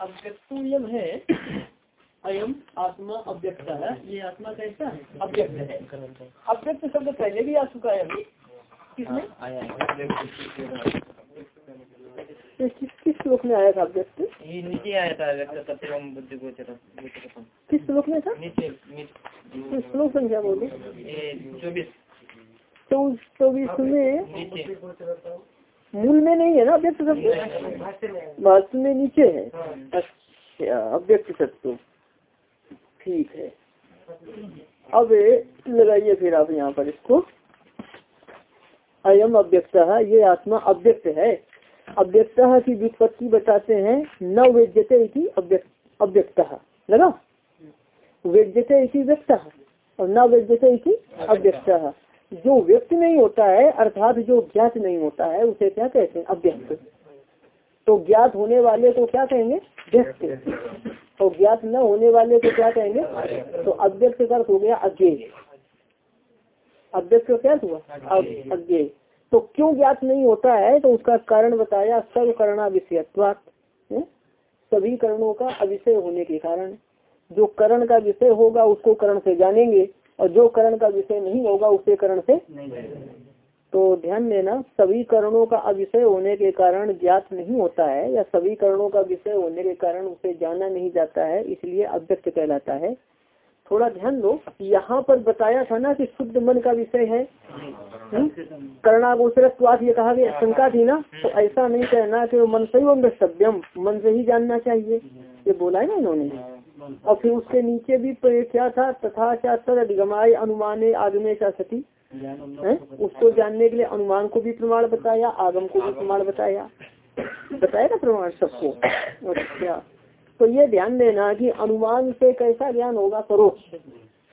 अव्यक्तम है। अयम आत्मा अव्यक्त है। ये आत्मा कैसा है? अव्यक्त है। अव्यक्त शब्द पहले भी आ चुका है अभी। किसमें? किस किस श्लोक में आया था अव्यक्त? ये नीचे आया था व्यक्त सत्यम बुद्धि गोचर किस श्लोक में था? नीचे श्लोक संख्या बोलो? चौबीस। चौबीस में मूल में नहीं है ना अव्यक्त शब्द? वास्तव में नीचे है। अच्छा अव्यक्त शब्द ठीक है। अब लगाइए फिर आप यहाँ पर इसको। अयम अव्यक्त है ये आत्मा अव्यक्त है। अव्यक्त की व्युत्पत्ति बताते हैं न वेद्यते इति अव्यक्त अव्यक्त। लगा? वेद्यते इति व्यक्त और न वेद्यते अव्यक्त। जो व्यक्त नहीं होता है, अर्थात जो ज्ञात नहीं होता है, उसे क्या कहते हैं? अव्यक्त तो ज्ञात होने वाले को क्या कहेंगे? व्यक्त। और ज्ञात न होने वाले को क्या कहेंगे? तो अव्यक्त का अर्थ हो गया अज्ञे अव्यक्त का क्या हुआ? अज्ञे तो क्यों ज्ञात नहीं होता है? तो उसका कारण बताया सर्व करना विषयत्वात सभी कर्णों का अविषय होने के कारण। जो करण का विषय होगा, उसको करण से जानेंगे। और जो करण का विषय नहीं होगा उसे करण से तो ध्यान देना सभी करणों का अविषय होने के कारण ज्ञात नहीं होता है या सभी करणों का विषय होने के कारण उसे जाना नहीं जाता है इसलिए अव्यक्त कहलाता है। थोड़ा ध्यान दो यहाँ पर बताया था ना कि शुद्ध मन का विषय है। कर्णागोचरत्वाद ये कहा गया शंका थी ना तो ऐसा नहीं कहना कि मन से ही सभ्यम मन से ही जानना चाहिए। ये बोला है ना इन्होंने। और फिर उसके नीचे भी क्या था? तथा क्या सर अधिगमाय अनुमाने आगमे क्या सती है? उसको जानने के लिए अनुमान को भी प्रमाण बताया, आगम को भी प्रमाण बताया। बताया ना प्रमाण सबको? अच्छा। तो ये ध्यान देना कि अनुमान से कैसा ज्ञान होगा? परोक्ष।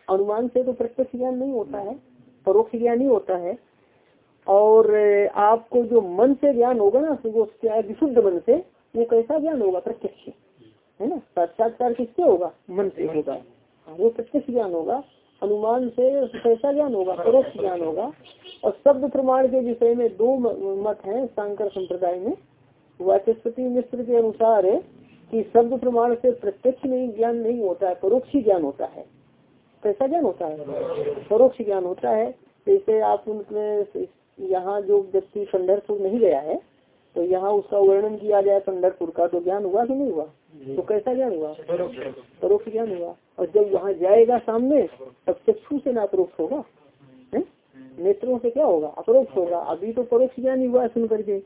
अनुमान से तो प्रत्यक्ष ज्ञान नहीं होता है। परोक्ष ज्ञान ही होता है। और आपको जो मन से ज्ञान होगा ना वो क्या विशुद्ध मन से, वो कैसा ज्ञान होगा? प्रत्यक्ष। है ना? साक्षात्कार किससे होगा? मन से होगा। वो प्रत्यक्ष ज्ञान होगा? अनुमान से कैसा ज्ञान होगा? परोक्ष ज्ञान होगा। और शब्द प्रमाण के विषय में दो मत हैं शंकर संप्रदाय में। वाचस्पति मिश्र के अनुसार कि शब्द प्रमाण से प्रत्यक्ष नहीं ज्ञान नहीं होता है परोक्ष ज्ञान होता है। कैसा ज्ञान होता है? परोक्ष ज्ञान होता है। जैसे आप उनमें यहाँ जो व्यक्ति पंडरपुर नहीं गया है तो यहाँ उसका वर्णन किया जाए पंडरपुर का तो ज्ञान हुआ कि नहीं हुआ? तो कैसा ज्ञान हुआ? परोक्ष ज्ञान हुआ। और जब वहाँ जाएगा सामने तब चक्षु से ना परोक्ष होगा। नेत्रों से क्या होगा? अपरोक्ष होगा। अभी तो परोक्ष ज्ञान ही हुआ सुन करके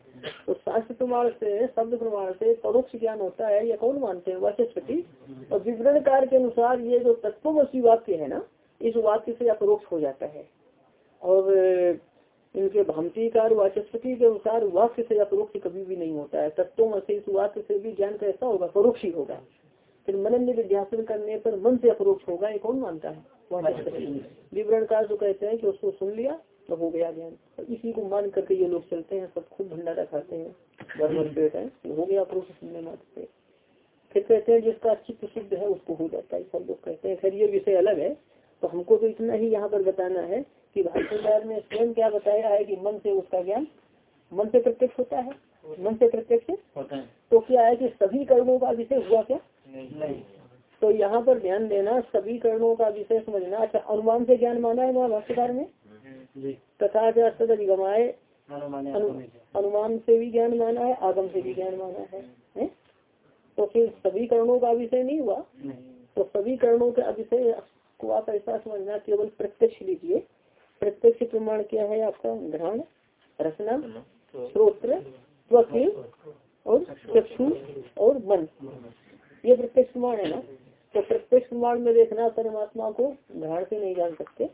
तो शास्त्र प्रमाण से शब्द प्रमाण से परोक्ष ज्ञान होता है या कौन मानते हैं? वाचस्पति और विवरण कार्य के अनुसार ये जो तत्वसी वाक्य है ना इस वाक्य से अपरोक्ष हो जाता है। और इनके भ्रांतिकार वाचस्पति के अनुसार वाक्य से अपरोक्ष कभी भी नहीं होता है। तत्वों से इस वाक्य से भी ज्ञान कैसा होगा परोक्ष ही होगा। फिर मनन विध्यासन करने पर मन से अपरोक्ष होगा ये कौन मानता है? विवरण का जो कहते हैं कि उसको सुन लिया तो हो गया ज्ञान। तो इसी को मान करके ये लोग चलते हैं सब खूब भंडारा खाते हैं। पेट है हो गया अपरोक्ष सुनने मात्र से फिर कहते हैं जिसका चित्त शुद्ध है उसको हो जाता है। सब लोग कहते हैं खैर ये विषय अलग है तो हमको तो इतना ही यहाँ पर बताना है कि भाष्यकार ने स्वयं क्या बताया है कि मन से उसका ज्ञान मन से प्रत्यक्ष होता है? मन से प्रत्यक्ष? होता है। तो क्या है कि सभी कर्मों का विषय हुआ क्या? नहीं। तो यहाँ पर ध्यान देना सभी कर्णों का विषय समझना। अच्छा अनुमान से ज्ञान माना है वहाँ भाष्यकार में तथा अधिगमाए अनुमान से। भी ज्ञान माना है आगम से भी ज्ञान माना है, है? तो फिर सभी कर्णों का विषय नहीं हुआ? तो सभी कर्णों का विषय को आप ऐसा समझना केवल प्रत्यक्ष लीजिए। प्रत्यक्ष प्रमाण क्या है आपका? घ्राण रचना श्रोत्र और चक्षु। और मन। ये प्रत्यक्ष प्रमाण है ना? तो प्रत्यक्ष प्रमाण में देखना परमात्मा को घ्राण से नहीं जान सकते।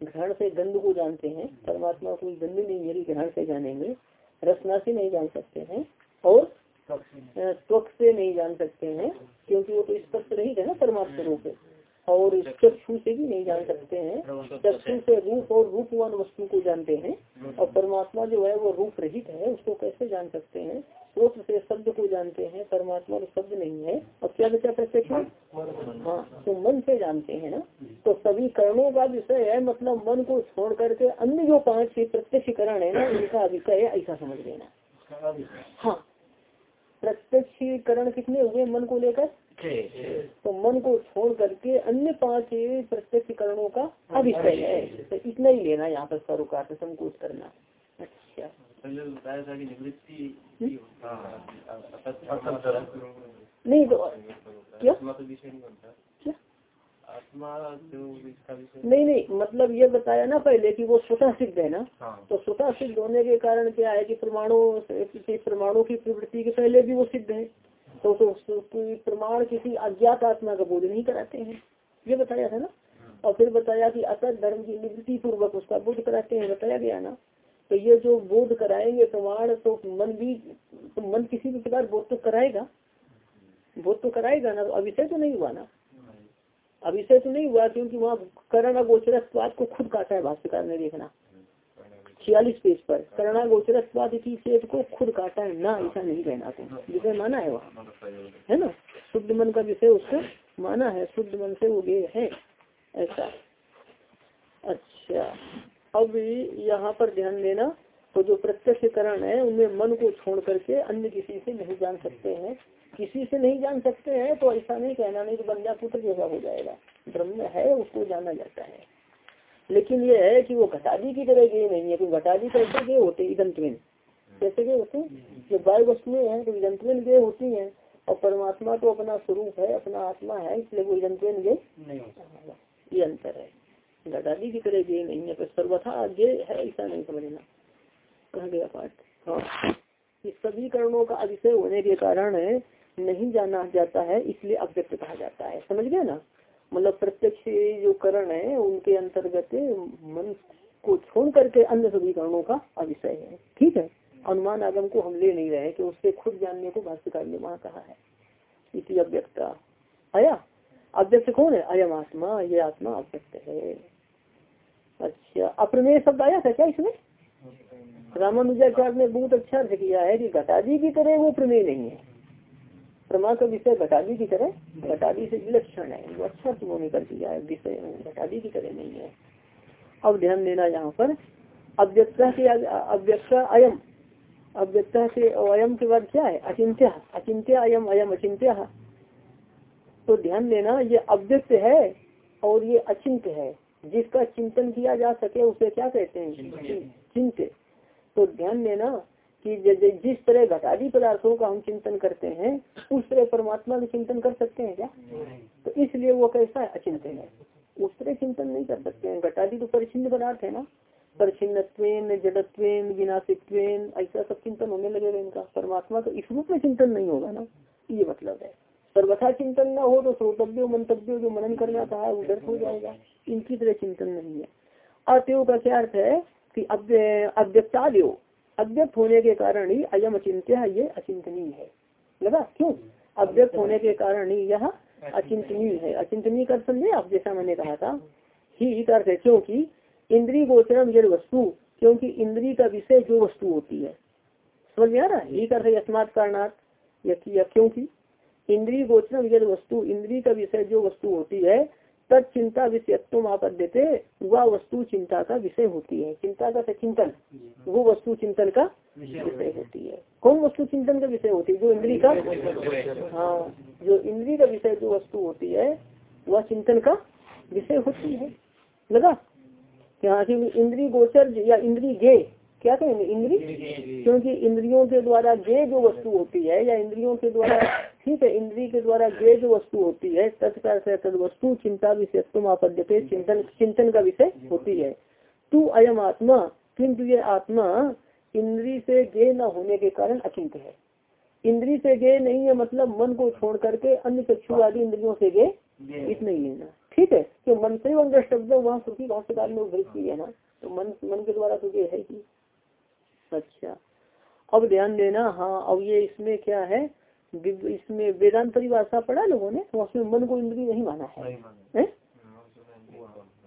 घ्राण से गंध को जानते हैं। परमात्मा को गंध नहीं मेरी घ्राण से जानेंगे। रचना से नहीं जान सकते हैं और त्वक से नहीं जान सकते हैं क्योंकि वो तो स्पष्ट रही है ना परमात्मा रूप और चक्षु से भी नहीं जान सकते हैं। चक्षु से रूप और रूपवान वस्तु को जानते हैं और परमात्मा जो है वो रूप रहित है उसको कैसे जान सकते हैं? स्रोत से शब्द को जानते हैं परमात्मा तो शब्द नहीं है। और क्या बचा प्रत्यक्ष हाँ? तो मन से जानते हैं ना? तो सभी कर्णों का विषय है मतलब मन को छोड़ करके अन्य जो पाँच प्रत्यक्ष करण है ना उनका विषय है ऐसा समझ लेना। हाँ। प्रत्यक्षीकरण कितने हुए मन को लेकर? तो मन को छोड़ करके अन्य पाँच प्रत्यक्ष करणों का अभिषय है। तो इतना ही लेना यहाँ पर स्वरूप संकोच करना। अच्छा। नहीं तो क्या? क्या? नहीं नहीं मतलब ये बताया ना पहले कि वो स्वतः सिद्ध है ना? तो स्वतः सिद्ध होने के कारण क्या है कि परमाणु परमाणु की प्रवृत्ति के पहले भी वो सिद्ध है। तो, तो, प्रमाण किसी अज्ञात आत्मा का बोध नहीं कराते हैं। ये बताया था ना? और फिर बताया कि असत धर्म की निवृत्ति पूर्वक उसका बोध कराते हैं बताया गया ना? तो ये जो बोध कराएँगे प्रमाण तो मन भी तो मन किसी भी प्रकार बोध तो कराएगा। बोध तो कराएगा ना तो अभिषय तो नहीं हुआ ना? अभिषय तो नहीं हुआ क्योंकि वहाँ करण गोचर स्वाद को खुद काटा है भाष्यकार ने देखना। छियालीस पेज पर। गोचर स्वाद चेत को खुद काटा है, ना, ऐसा नहीं कहना तुम। जिसे माना है वहाँ। है ना? शुद्ध मन का विषय उसका माना है, शुद्ध मन से वो गे है। ऐसा। अच्छा। अब यहाँ पर ध्यान देना तो जो प्रत्यक्ष करण है, उनमें मन को छोड़ करके अन्य किसी से नहीं जान सकते हैं। किसी से नहीं जान सकते हैं तो ऐसा नहीं कहना, नहीं तो बंजा पुत्र जैसा हो जाएगा। ब्रह्म है, उसको जाना जाता है। लेकिन ये है कि वो घटादी की तरह गए नहीं है क्योंकि घटादी कैसे होते इदंतविन कैसे गए होते जो बाय वस्तुएँ हैं तो इदंतविन गए होती हैं। और परमात्मा तो अपना स्वरूप है अपना आत्मा है इसलिए वो इदंतविन गए ये अंतर है। घटादी की तरह गए नहीं है सर्वथा गे है ऐसा नहीं समझना। कहा गया पाठ। हाँ। इस सभी कर्णों का अतिशय होने के कारण नहीं जाना जाता है इसलिए अव्यक्त कहा जाता है। समझ गया ना? मतलब प्रत्यक्ष जो करण है, उनके अंतर्गत मन को छोड़ करके अन्य सभी करणों का अविषय है। ठीक है? अनुमान आगम को हम ले नहीं रहे कि उससे खुद जानने को भाष्यकार ने वहाँ कहा है। इसी अव्यक्त। आया? अव्यक्त कौन है? अयम आत्मा, ये आत्मा अव्यक्त है। अच्छा अप्रमेय शब्द आया था क्या इसमें? रामानुजाचार्य ने बहुत अच्छा अर्थ किया है कि घटादी की तरह वो प्रमेय नहीं है। प्रमा का विषय घटादी की तरह घटादी से विलक्षण है। वो अच्छा उन्होंने कर दिया है विषय घटादी की तरह नहीं है। अब ध्यान देना यहाँ पर अव्यक्ता के अव्यक्ता अयम। अव्यक्ता से अयम के बाद क्या है? अचिंत्य अचिंत्य अयम अयम अचिंत्य। तो ध्यान देना ये अव्यक्त है और ये अचिंत्य है। जिसका चिंतन किया जा सके उसे क्या कहते हैं? चिंत्य। तो ध्यान देना कि जिस तरह घटादी पदार्थों का हम चिंतन करते हैं उस तरह परमात्मा का चिंतन कर सकते हैं क्या? तो इसलिए वो कैसा है? अचिंतन है। उस तरह चिंतन नहीं कर सकते हैं। घटादी तो परिचिन्न पदार्थ है ना? परिचिन जडत्वेन विनाशित्वेन ऐसा सब चिंतन होने लगेगा इनका। परमात्मा का इस रूप में चिंतन नहीं होगा ना? ये मतलब है। सर्वथा चिंतन ना हो तो श्रोतव्य मंतव्य जो मनन करना कहा है उधर हो जाएगा। इनकी तरह चिंतन नहीं है। अतएव का क्या अर्थ है कि अव्यक्तादेव अव्यक्त होने के कारण ही अयम अचिंत्य ये अचिंतनीय है। लगा? क्यों? अव्यक्त होने के कारण ही यह अचिंतनीय। है। अचिंतनीय कर समझे आप जैसा मैंने कहा था। ही अर्थ है क्योंकि इंद्री गोचरम यद वस्तु क्योंकि इंद्री का विषय जो वस्तु होती है। समझ में आ रहा है? ही अर्थ यस्मात कारणार्थ या क्योंकि इंद्री गोचरम यद वस्तु इंद्री का विषय जो वस्तु होती है चिंता विषयत्व आप देते वह वस्तु चिंता का विषय होती है। चिंता का चिंतन? वो वस्तु चिंतन का विषय होती है। कौन वस्तु चिंतन का विषय होती है? जो इंद्री का? हाँ जो इंद्री का विषय जो वस्तु होती है वह चिंतन का विषय होती है। लगा? यहाँ की इंद्री गोचर या इंद्री गे क्या कहेंगे? इंद्री क्योंकि इंद्रियों के द्वारा गे जो वस्तु होती है या इंद्रियों के द्वारा ठीक है इंद्री के द्वारा गे जो वस्तु होती है तत्कार से तद वस्तु चिंता विषयत्व आपद्यते चिंतन चिंतन का विषय होती है। तू अयम आत्मा किंतु ये आत्मा इंद्री से गे न होने के कारण अचिंत है। इंद्री से गे नहीं है मतलब मन को छोड़ करके अन्य चक्षु आदि इंद्रियों से गे इतना ही लेना ठीक है तो मन से वह शब्द वहाँ सुखी भाष्यकार में उभृत की है ना। तो मन मन के द्वारा तो ये है ही। अच्छा। अब ध्यान देना हाँ अब ये इसमें क्या है? इसमें वेदांत परिभाषा पढ़ा लोगों ने तो उसमें मन को इंद्री नहीं माना है, है?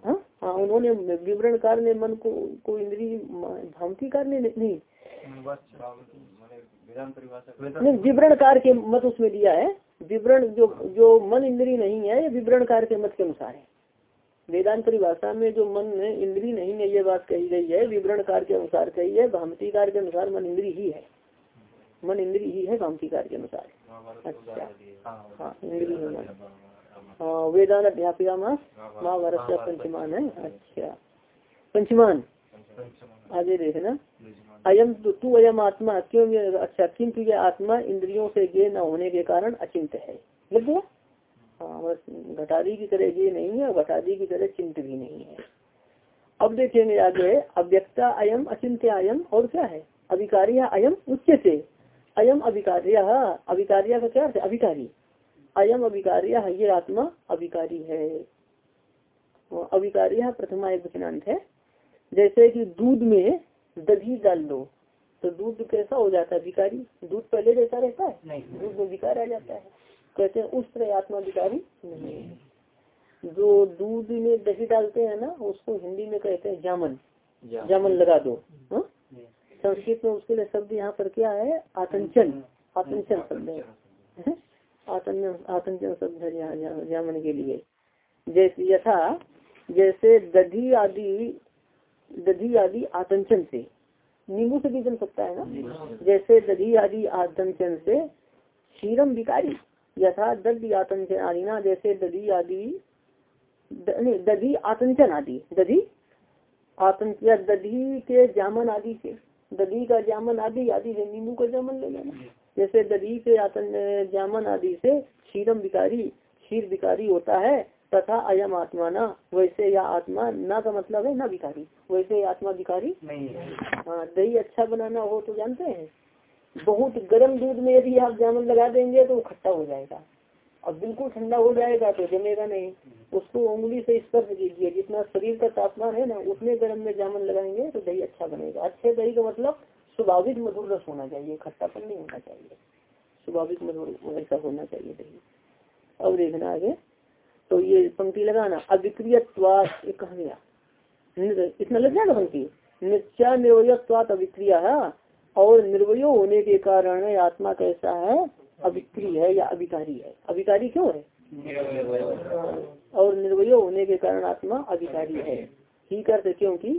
हाँ हाँ उन्होंने विवरणकार ने मन को को इंद्री भामतीकार ने नहीं। नहीं विवरणकार के मत उसमें दिया है। विवरण जो जो मन इंद्री नहीं है ये विवरणकार के मत के अनुसार है। वेदांत परिभाषा में जो मन इंद्री नहीं है, ये बात कही गई है, विवरण कार के अनुसार कही है भामती कार के अनुसार मन इंद्री ही है। मन इंद्री ही है कांतिकार के अनुसार। अच्छा। हाँ इंद्री होना हाँ वेदान अध्यापिका मास महाभारत का पंचमान है। अच्छा। पंचमान। आगे देखना। अयम तू अयम आत्मा, क्यों अच्छा किंतु ये आत्मा इंद्रियों से गे न होने के कारण अचिंत है। लग गया? हाँ बस घटादी की तरह ये नहीं है घटादी की तरह चिंत भी नहीं है। अब देखेंगे आगे अव्यक्ता अयम अचिंत्य अयम और क्या है? अभिकारिया अयम उच्च से अयम अभिकार्य अभिकार्य का क्या अर्थ है? अभिकारी अयम अभिकार्य ये आत्मा अभिकारी है। अभिकार्य प्रथमा एक वचनांत है। जैसे कि दूध में दही डाल दो तो दूध कैसा हो जाता है? विकारी दूध पहले जैसा रहता है? दूध में विकार आ जाता है। कहते हैं उस तरह आत्मा विकारी नहीं है। जो दूध में दही डालते हैं ना उसको हिंदी में कहते हैं जामन। जामन। लगा दो। हाँ? संस्कृत में उसके लिए शब्द यहाँ पर क्या है? आतंचन। आतंचन शब्द है। आतंचन। आतंचन शब्द है यहाँ जामन के लिए। जैसे यथा जैसे दधी आदि दधी आदि आतंचन से। नींबू से भी जम सकता है ना? जैसे दधी आदि आतंचन से क्षीरम विकारी। यथा दधी आतंचन आदि ना जैसे दधी आदि नहीं दधी आतंचन आदि दधी आतंक या दधी के जामन आदि से दधी का जामन आदि आदि से नींबू का जामन ले लेना। जैसे दधी के आतन जामन आदि से क्षीरम विकारी क्षीर विकारी होता है तथा अयम आत्मा ना वैसे यह आत्मा ना का मतलब है ना विकारी वैसे आत्मा विकारी नहीं हाँ दही अच्छा बनाना हो तो जानते हैं। बहुत गर्म दूध में यदि आप जामुन लगा देंगे तो खट्टा हो जाएगा। और बिल्कुल ठंडा हो जाएगा तो जमेगा नहीं। उसको उंगली से स्पर्श कीजिए। जितना शरीर का तापमान है ना, उतने गर्म में जामुन लगाएँगे तो दही अच्छा बनेगा। अच्छे दही का मतलब स्वाभाविक मधुर रस होना चाहिए। खट्टापन नहीं होना चाहिए। स्वाभाविक मधुर, ऐसा होना चाहिए दही। अब देखना आगे। तो ये पंक्ति लगाना। अविक्रियवाद ये कहा गया। इतना लग जाएगा पंक्ति? नित्या निर्वयत्वात अविक्रिया है। और निर्वय होने के कारण आत्मा कैसा है? अभिक्री है या अभिकारी है? अभिकारी क्यों है? और निर्वय होने के कारण आत्मा अभिकारी है। ही करते क्योंकि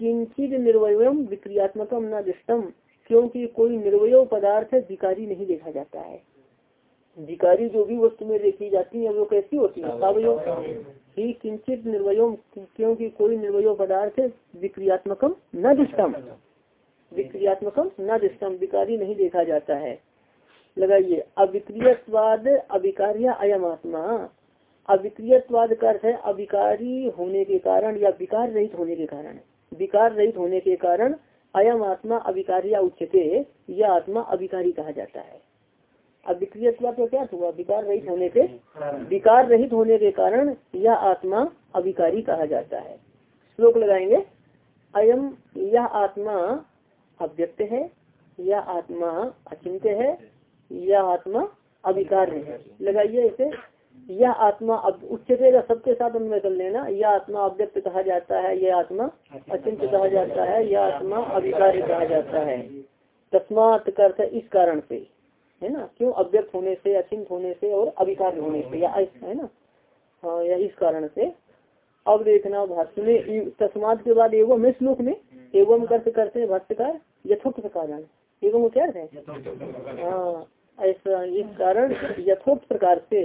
किंचित निर्वयम विक्रियात्मकम न दृष्टम, क्योंकि कोई निर्वय पदार्थ विकारी नहीं देखा जाता है। विकारी जो भी वस्तु में देखी जाती है, वो कैसी होती है? सावयो ही किंचित निर्वयो क्योंकि कोई निर्वयो पदार्थ विक्रियात्मकम न दृष्टम। विक्रियात्मकम न दृष्टम विकारी नहीं देखा जाता है। लगाइए अविक्रियवाद अभिकार्य अयम आत्मा। अविक्रियवाद का अर्थ है अभिकारी होने के कारण या विकार रहित होने के कारण। विकार रहित होने के कारण अयम आत्मा अभिकार्य उच्चते यह आत्मा अभिकारी कहा जाता है। अविक्रियत्व का क्या हुआ? विकार रहित होने के विकार रहित होने के कारण यह आत्मा अभिकारी कहा जाता है। श्लोक लगाएँगे। अयम, यह आत्मा अव्यक्त है यह आत्मा अचिंत्य है यह आत्मा अभिकार है। लगाइए इसे यह आत्मा अब उच्चते का सबके साथ अन्वय कर लेना यह आत्मा अव्यक्त कहा जाता है यह आत्मा अचिंत कहा जाता है यह आत्मा अभिकारी कहा जाता है। तस्मात करते इस कारण से, है ना? क्यों? अव्यक्त होने से अचिंत होने से और अभिकार होने से, या है ना? हाँ या इस कारण से। अब देखना भाष्य में, तस्मात के बाद एवं में श्लोक में, एवं करते करते भाष्यकार। यथोक्त कारण एवं क्या है? हाँ ऐसा इस कारण यथोक्त प्रकार से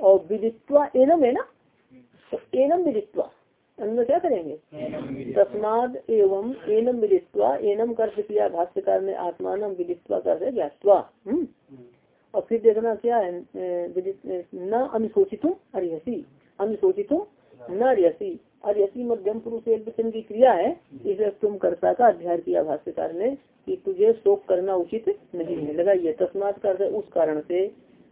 और विदित्वा एनम है ना? एनम विदित्वा अन्य क्या करेंगे? तस्माद एवं एनम विदित्वा एनम कर्त किया भाष्यकार ने आत्मान विदित्वा कर ज्ञातवा। और फिर देखना क्या है न अनुशोचितुम अरिहसी। अनुशोचितुम न अरिहसी। अरिहसी मध्यम पुरुष एक वचन की क्रिया है इसे तुम कर्ता का अध्ययन किया भाष्यकार ने कि तुझे शोक करना उचित नहीं है लगाइए तस्मात कर उस कारण से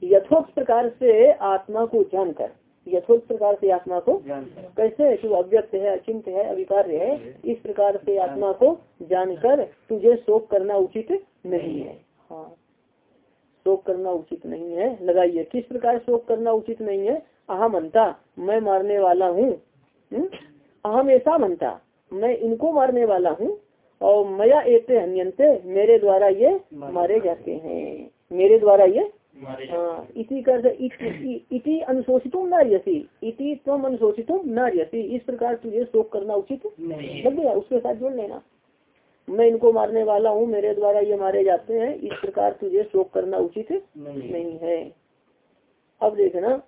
यथोक्त प्रकार से आत्मा को जानकर यथोक्त प्रकार से आत्मा को कैसे कि अव्यक्त है अचिंत है अभिकार्य है इस प्रकार से आत्मा को जानकर तुझे शोक करना उचित नहीं है। हाँ। शोक करना उचित नहीं है। लगाइए किस प्रकार शोक करना उचित नहीं है? अहम अंता मैं मारने वाला हूँ। अहम ऐसा मनता मैं इनको मारने वाला हूँ और मया एते हन्यंते मेरे द्वारा ये मारे जाते हैं। मेरे द्वारा ये? हाँ इसी कर इति अनुशोचितुम न रसी इति तुम अनुशोचितुम न रसी इस प्रकार तुझे शोक करना उचित लग गया? उसके साथ जोड़ लेना। मैं इनको मारने वाला हूँ मेरे द्वारा ये मारे जाते हैं। इस प्रकार तुझे शोक करना उचित नहीं है। अब देखना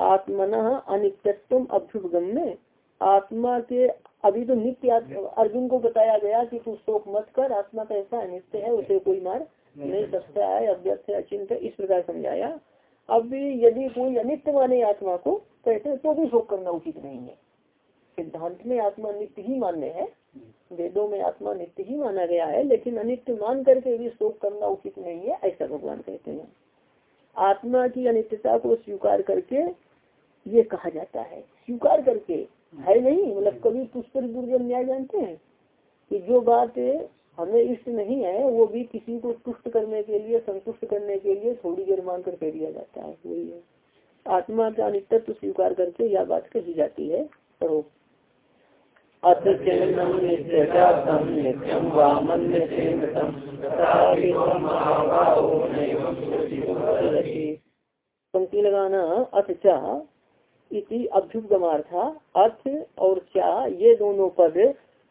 आत्मन अनित्यत्व अभ्युपगम में आत्मा के अभी तो नित्य अर्जुन को बताया गया कि तू शोक मत कर आत्मा का ऐसा अनित्य है उसे कोई मार नहीं सकता है अव्यर्थ है अचिंत इस प्रकार समझाया। अब भी यदि कोई अनित्य माने आत्मा को कहते तो भी शोक करना उचित नहीं है। सिद्धांत में आत्मा नित्य ही मान्य है। वेदों में आत्मा नित्य ही माना गया है लेकिन अनित्य मान करके भी शोक करना उचित नहीं है ऐसा भगवान कहते हैं। आत्मा की अनित्यता को स्वीकार करके ये कहा जाता है। स्वीकार करके। है नहीं? मतलब कभी पुष्कर दुर्जन न्याय जानते हैं? कि जो बात हमें इष्ट नहीं है वो भी किसी को तुष्ट करने के लिए संतुष्ट करने के लिए थोड़ी देर मान कर कह दिया जाता है। वही है। आत्मा का अनित्व स्वीकार करके यह बात कही जाती है। पढ़ो। पंक्ति लगाना। अथ चा इति अभ्युपगमार्था अर्थ और चा ये दोनों पद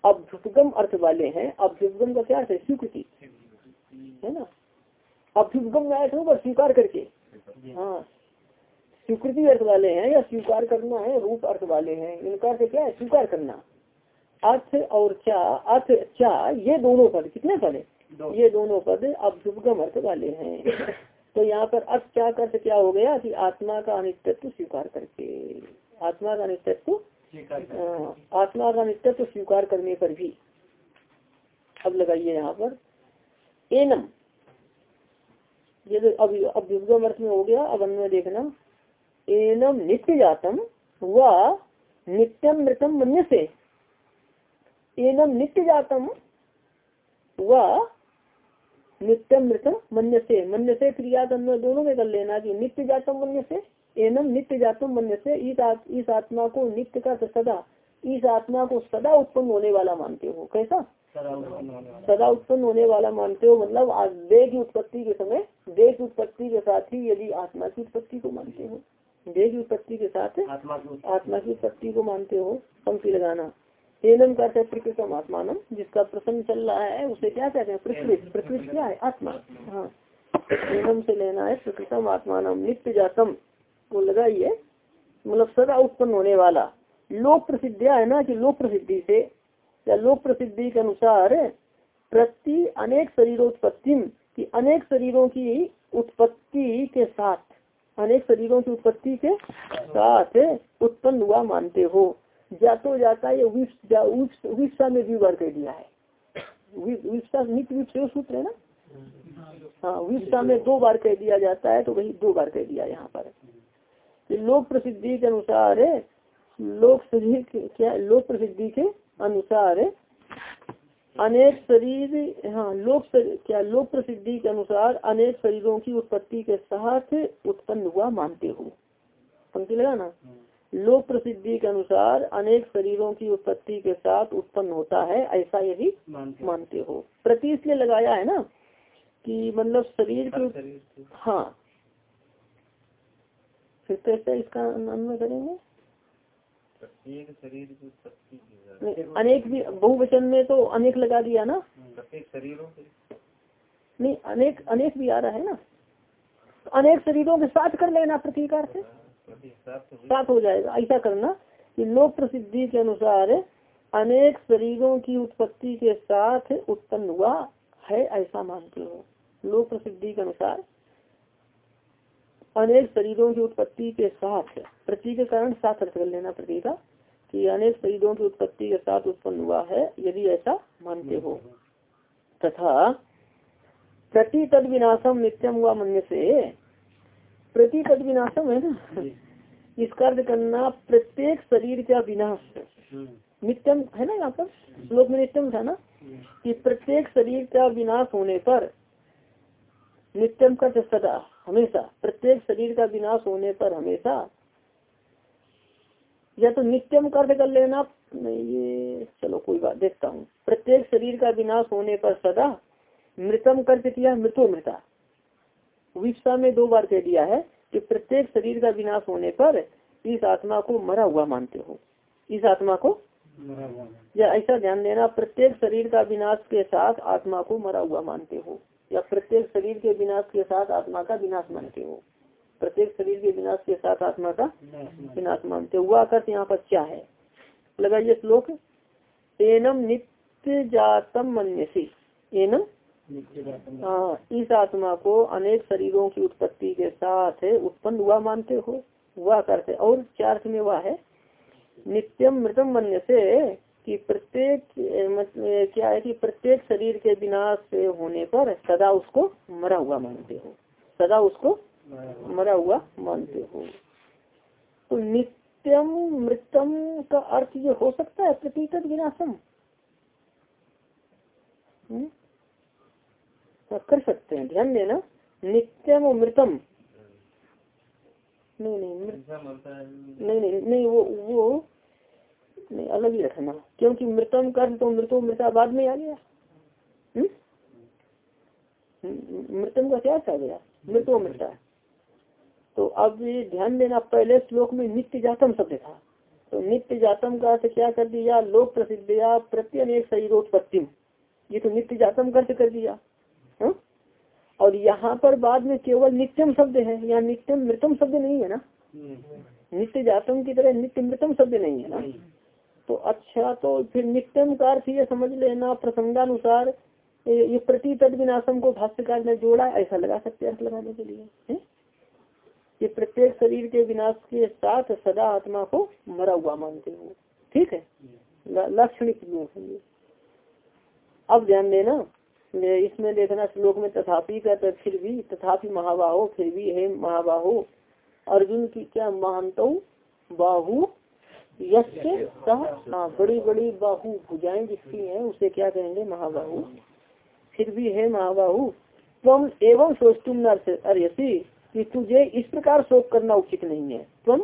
अभ्युपगम अर्थ वाले हैं। अभ्युपगम का क्या अर्थ है? स्वीकृति। है ना? अभ्युपगम का अर्थ होगा स्वीकार करके। हाँ। स्वीकृति अर्थ वाले हैं या स्वीकार करना है रूप अर्थ वाले हैं। इनका अर्थ क्या है? स्वीकार करना। अर्थ और चा अर्थ चा ये दोनों पद कितने पद है? ये दोनों पद अभ्युपगम अर्थ वाले हैं। तो यहाँ पर अर्थ क्या कर क्या हो गया कि आत्मा का अनित्यत्व स्वीकार करके आत्मा का अनित्यत्व आत्मा का नित्यत्व स्वीकार करने पर भी। अब लगाइए यहाँ पर। एनम। ये तो अब अब अर्थ में हो गया अब अन्य देखना। एनम नित्य जातम व नित्यम मृतम मन्य से एनम नित्य जातम व नित्यम मृतम मन्य से मन्य से क्रिया दोनों में कर लेना की नित्य जातम मन्य से एनम नित्य जातम मन्य से इस, आत, इस आत्मा को नित्य का सदा इस आत्मा को सदा उत्पन्न होने वाला मानते हो। कैसा? सदा उत्पन्न होने वाला। मानते हो मतलब आज देह की उत्पत्ति के समय देह की उत्पत्ति के साथ ही यदि आत्मा की उत्पत्ति को मानते हो। देह की उत्पत्ति के साथ आत्मा की उत्पत्ति को मानते हो पंक्ति लगाना। एनम का प्रकृतम आत्मानम जिसका प्रसंग चल रहा है उसे क्या कहते हैं? प्रकृत प्रकृत क्या है? आत्मा। हाँ। एनम से लेना है प्रकृतम आत्मानम नित्य जातम। को लगाइए मतलब सदा उत्पन्न होने वाला। लोक प्रसिद्धिया है ना कि लोक प्रसिद्धि से? या लोक प्रसिद्धि के अनुसार प्रति अनेक शरीरोत्पत्ति की अनेक शरीरों की उत्पत्ति के साथ अनेक शरीरों की उत्पत्ति के साथ उत्पन्न हुआ मानते हो। जातो जाता ये विप्सा में भी बार कह दिया है। नित्य सूत्र है ना? हाँ विप्सा में दो बार कह दिया जाता है तो वही दो बार कह दिया यहाँ पर। लोक प्रसिद्धि के अनुसार लोक क्या, लोक प्रसिद्धि के अनुसार अनेक शरीर हाँ लोक क्या, लोक प्रसिद्धि के अनुसार अनेक शरीरों की उत्पत्ति के साथ उत्पन्न हुआ मानते हो। पंक्ति लगाना लोक प्रसिद्धि के अनुसार अनेक शरीरों की उत्पत्ति के साथ उत्पन्न होता है ऐसा यदि मानते हो। प्रति इसलिए लगाया है ना कि मतलब शरीर की हाँ। फिर कैसे इसका अन्वय करेंगे? शरीर की उत्पत्ति अनेक भी बहुवचन में तो अनेक लगा दिया ना। प्रत्येक शरीरों के। नहीं अनेक अनेक भी आ रहा है ना। अनेक शरीरों के साथ कर लेना प्रतीकार से। साथ हो जाएगा। ऐसा करना कि लोक प्रसिद्धि के अनुसार अनेक शरीरों की उत्पत्ति के साथ उत्पन्न हुआ है, ऐसा मानते हो। लोक प्रसिद्धि के अनुसार अनेक शरीरों की उत्पत्ति के साथ प्रतीक के कारण साथ अर्थ कर लेना प्रतीक का कि अनेक शरीरों की उत्पत्ति के साथ उत्पन्न हुआ है, यदि ऐसा मानते हो। तथा प्रति तद विनाशम नित्यम हुआ मन से प्रति तद विनाशम है ना? इसका अर्थ करना प्रत्येक शरीर का विनाश नित्यम है ना यहाँ पर? श्लोक में नित्यम था ना? कि प्रत्येक शरीर का विनाश होने पर नित्यम का सदा हमेशा प्रत्येक शरीर का विनाश होने पर हमेशा या तो नित्यम कर्त कर लेना ये चलो कोई बात देखता हूँ। प्रत्येक शरीर का विनाश होने पर सदा मृतम कर्त किया मृतो मृता। विश्वा में दो बार कह दिया है कि प्रत्येक शरीर का विनाश होने पर इस आत्मा को मरा हुआ मानते हो। इस आत्मा को या ऐसा ध्यान देना प्रत्येक शरीर का विनाश के साथ आत्मा को मरा हुआ मानते हो। या प्रत्येक शरीर के विनाश के साथ आत्मा का विनाश मानते हो। प्रत्येक शरीर के विनाश के साथ आत्मा का विनाश मानते हो। वह अर्थ यहाँ पर क्या है? लगाइए श्लोक। एनम नित्य जातम मन्य से एनम हाँ इस आत्मा को अनेक शरीरों की उत्पत्ति के साथ उत्पन्न हुआ मानते हो वह करते। और चार में वह है, नित्यम मृतम मन्य से कि प्रत्येक क्या है कि प्रत्येक शरीर के विनाश से होने पर सदा उसको मरा हुआ मानते हो। सदा उसको मरा हुआ मानते हो। तो नित्यम मृतम का अर्थ ये हो सकता है प्रतीक विनाशम। हम्म? कर सकते हैं। ध्यान देना नित्यम और मृतम नहीं नहीं नहीं नहीं नहीं वो वो नहीं अलग ही रखना। क्योंकि मृतम कर तो मृतो मृता बाद में आ गया। हम्म? मृतम का क्या आ गया। मृतो मृता तो अब ये ध्यान देना पहले श्लोक में नित्य जातम शब्द था। तो नित्य जातम का अर्थ क्या कर दिया? लोक प्रसिद्ध या प्रत्येक शरीरोत्पत्ति ये तो नित्य जातम कर्त कर दिया। हा? और यहाँ पर बाद में केवल नित्यम शब्द है यहाँ नित्यम मृतम शब्द नहीं है ना? नित्य जातम की तरह नित्य मृतम शब्द नहीं है ना? तो अच्छा तो फिर नित्यम का अर्थ ये समझ लेना प्रसंगानुसार ये प्रति तद विनाशम को भाष्यकार ने जोड़ा ऐसा लगा सकते अर्थ लगाने के लिए है? ये प्रत्येक शरीर के विनाश के साथ सदा आत्मा को मरा हुआ मानते हो। ठीक है? लक्षणिक अब ध्यान देना इसमें देखना श्लोक में तथापि का तो फिर भी, तथापि महाबाहो, फिर भी है महाबाहो। अर्जुन की क्या महानत? बाहु, यस्य हाँ बड़ी बड़ी बाहु भुजाएँ जिसकी हैं, उसे क्या कहेंगे? महाबाहु। फिर भी है महाबाहु तुम एवं सोचतुम नर्यसी कि तुझे इस प्रकार शोक करना उचित नहीं है। तुम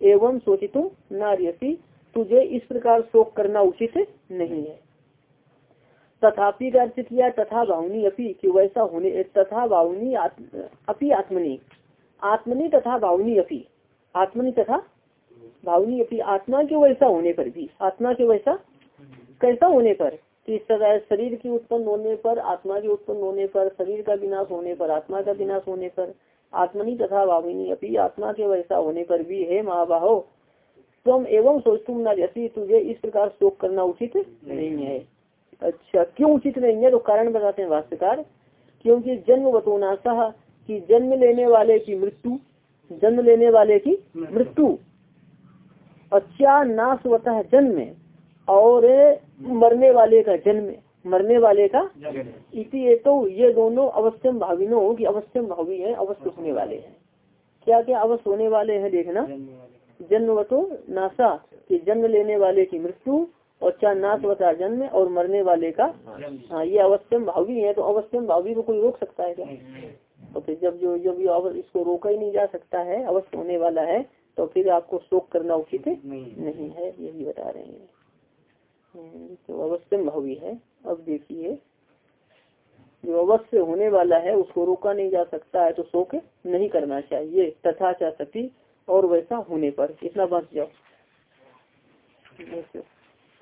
एवं सोचितुम नार्यसी, तुझे इस प्रकार शोक करना उचित नहीं है। तथापि का अर्थ किया, तथा भावनी अपी, कि वैसा होने, तथा भावनी अपी आत्मनी। आत्मनी तथा भावनी अपी। आत्मनी तथा भावनी अपनी आत्मा के वैसा होने पर भी। आत्मा के वैसा कैसा होने पर? कि शरीर की उत्पन्न होने पर, आत्मा के उत्पन्न होने पर, शरीर का विनाश होने पर, आत्मा का विनाश होने पर, आत्मनी तथा भाविनी अपनी आत्मा के वैसा होने पर भी। है महाबाहो तुम एवं सोचतुम न जैसी, तुझे इस प्रकार शोक करना उचित नहीं है। अच्छा क्यों उचित नहीं है? तो कारण बताते हैं भाष्यकार क्योंकि जन्म बतोनाशा कि जन्म लेने वाले की मृत्यु जन्म लेने वाले की मृत्यु। अच्छा नाशवतः जन्म और मरने वाले का जन्म मरने वाले का इसी तो ये दोनों अवश्यम भाविनो की अवश्यम भावी है अवश्य होने वाले हैं। क्या क्या अवश्य होने वाले हैं देखना। जन्म जन्मवतो नाशा कि जन्म लेने वाले की मृत्यु और चार नाशवता जन्म और मरने वाले का हाँ ये अवश्यम भावी है तो अवश्यम भावी को कोई रोक सकता है क्या? तो फिर जब जो जब इसको रोका ही नहीं जा सकता है अवश्य होने वाला है तो फिर आपको शोक करना उचित नहीं नहीं है यही बता रहे हैं। हम्म, तो अवश्य भावी है। अब देखिए जो अवश्य होने वाला है उसको रोका नहीं जा सकता है तो शोक नहीं करना चाहिए तथा चा सती और वैसा होने पर। इतना बच जाओ।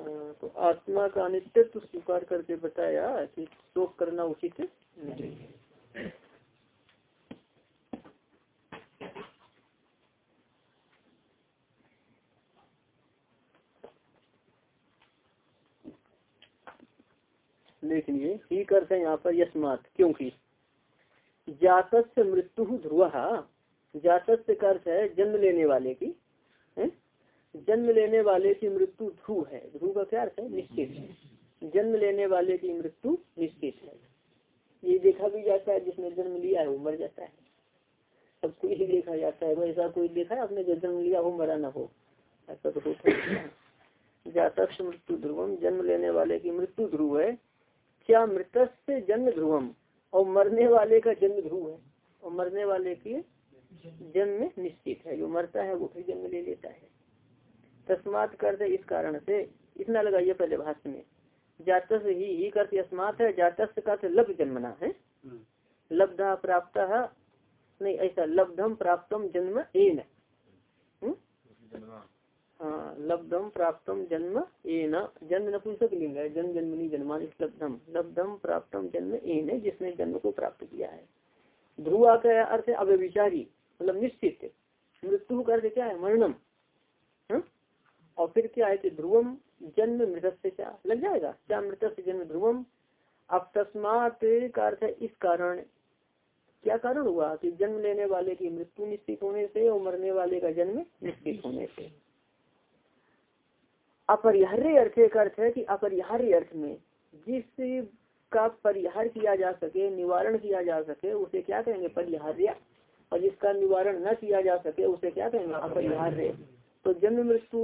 तो आत्मा का अनित्व स्वीकार करके बताया कि शोक करना उचित नहीं देख ही करते हैं यहाँ पर यशमात क्योंकि जातक से मृत्यु ध्रुव जातक से अर्थ है जन्म लेने वाले की। जन्म लेने वाले की मृत्यु ध्रुव है। ध्रुव का क्या अर्थ है? निश्चित है। जन्म लेने वाले की मृत्यु निश्चित है। ये देखा भी जाता है, जिसने जन्म लिया है, वो मर जाता है। सबको यही देखा जाता है। ऐसा कोई देखा है आपने जो जन्म लिया हो, मरा ना हो? ऐसा तो है जातक मृत्यु ध्रुवम, जन्म लेने वाले की मृत्यु ध्रुव है। क्या मृत से जन्म ध्रुवम? और मरने वाले का जन्म ध्रुव है। और मरने वाले की जन्म निश्चित है। जो मरता है, वो फिर जन्म ले लेता है। तस्मात करते इस कारण से। इतना लगाइए पहले भाष्य में। जातस ही ही करते अस्मात है जातस का लभ जन्मना है। लब्धा प्राप्त नहीं ऐसा लब्धम प्राप्तम जन्म एन। हाँ लब्धम प्राप्तम जन्म एन। जन्म नपुंसक लिंग है जन्म जन्मनी जन्मान लब्धम लब्धम प्राप्तम जन्म एन है जिसने जन्म को प्राप्त किया है। ध्रुवा का अर्थ है अव्यविचारी मतलब निश्चित। मृत्यु का अर्थ क्या है? मरणम? और फिर क्या है कि ध्रुवम जन्म मृत से क्या लग जाएगा? क्या मृत से जन्म ध्रुवम? अब तस्मात का अर्थ है, इस कारण। क्या कारण हुआ कि जन्म लेने वाले की मृत्यु निश्चित होने से और मरने वाले का जन्म निश्चित होने से? अपरिहार्य अर्थ एक अर्थ है कि अपरिहार्य अर्थ में जिस का परिहार किया जा सके, निवारण किया जा सके, उसे क्या कहेंगे? परिहार्य। और जिसका निवारण न किया जा सके, उसे क्या कहेंगे? अपरिहार्य। तो जन्म मृत्यु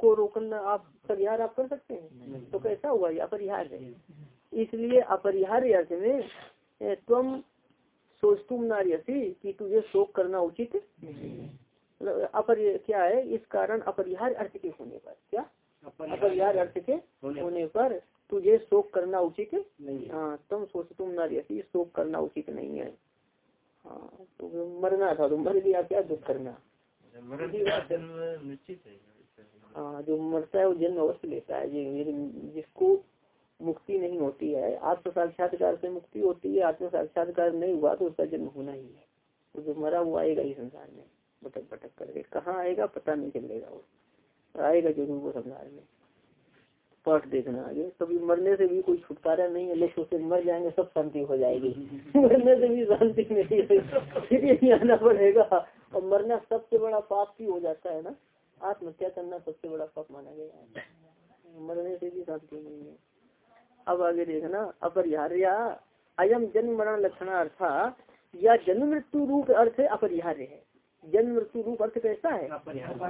को रोकना आप परिहार आप कर सकते हैं? तो कैसा हुआ ये अपरिहार्य? इसलिए अपरिहार्य अर्थ में तुम सोचतुम नारियसी कि तुझे शोक करना उचित मतलब अपर क्या है? इस कारण अपरिहार अर्थ के होने पर क्या? अपरिहार अर्थ के होने पर। तुझे शोक करना उचित नहीं हाँ। तुम सोच तुम नारियसी शोक करना उचित नहीं है। हाँ तो मरना था तो मर गया क्या दुख करना? निश्चित है हाँ जो मरता है वो जन्म अवश्य लेता है जिसको मुक्ति नहीं होती है आत्म साक्षात्कार से मुक्ति होती है आत्म साक्षात्कार नहीं हुआ तो उसका जन्म होना ही है। तो जो मरा हुआ आएगा ही संसार में भटक भटक करके। कहाँ आएगा पता नहीं चलेगा वो। आएगा ज़रूर वो संसार में। पाठ देखना आगे। कभी मरने से भी कोई छुटकारा नहीं है लेकिन उसे मर जाएँगे सब शांति हो जाएगी। मरने से भी शांति नहीं है फिर यही आना पड़ेगा। और मरना सबसे बड़ा पाप भी हो जाता है ना? आत्महत्या करना सबसे बड़ा पाप माना गया है। मरने से भी शांति नहीं है। अब आगे देखना अपरिहार्य अयम जन्म मरण लक्षण अर्थ या जन्म मृत्यु रूप अर्थ अपरिहार्य है। जन्म मृत्यु रूप अर्थ कैसा है?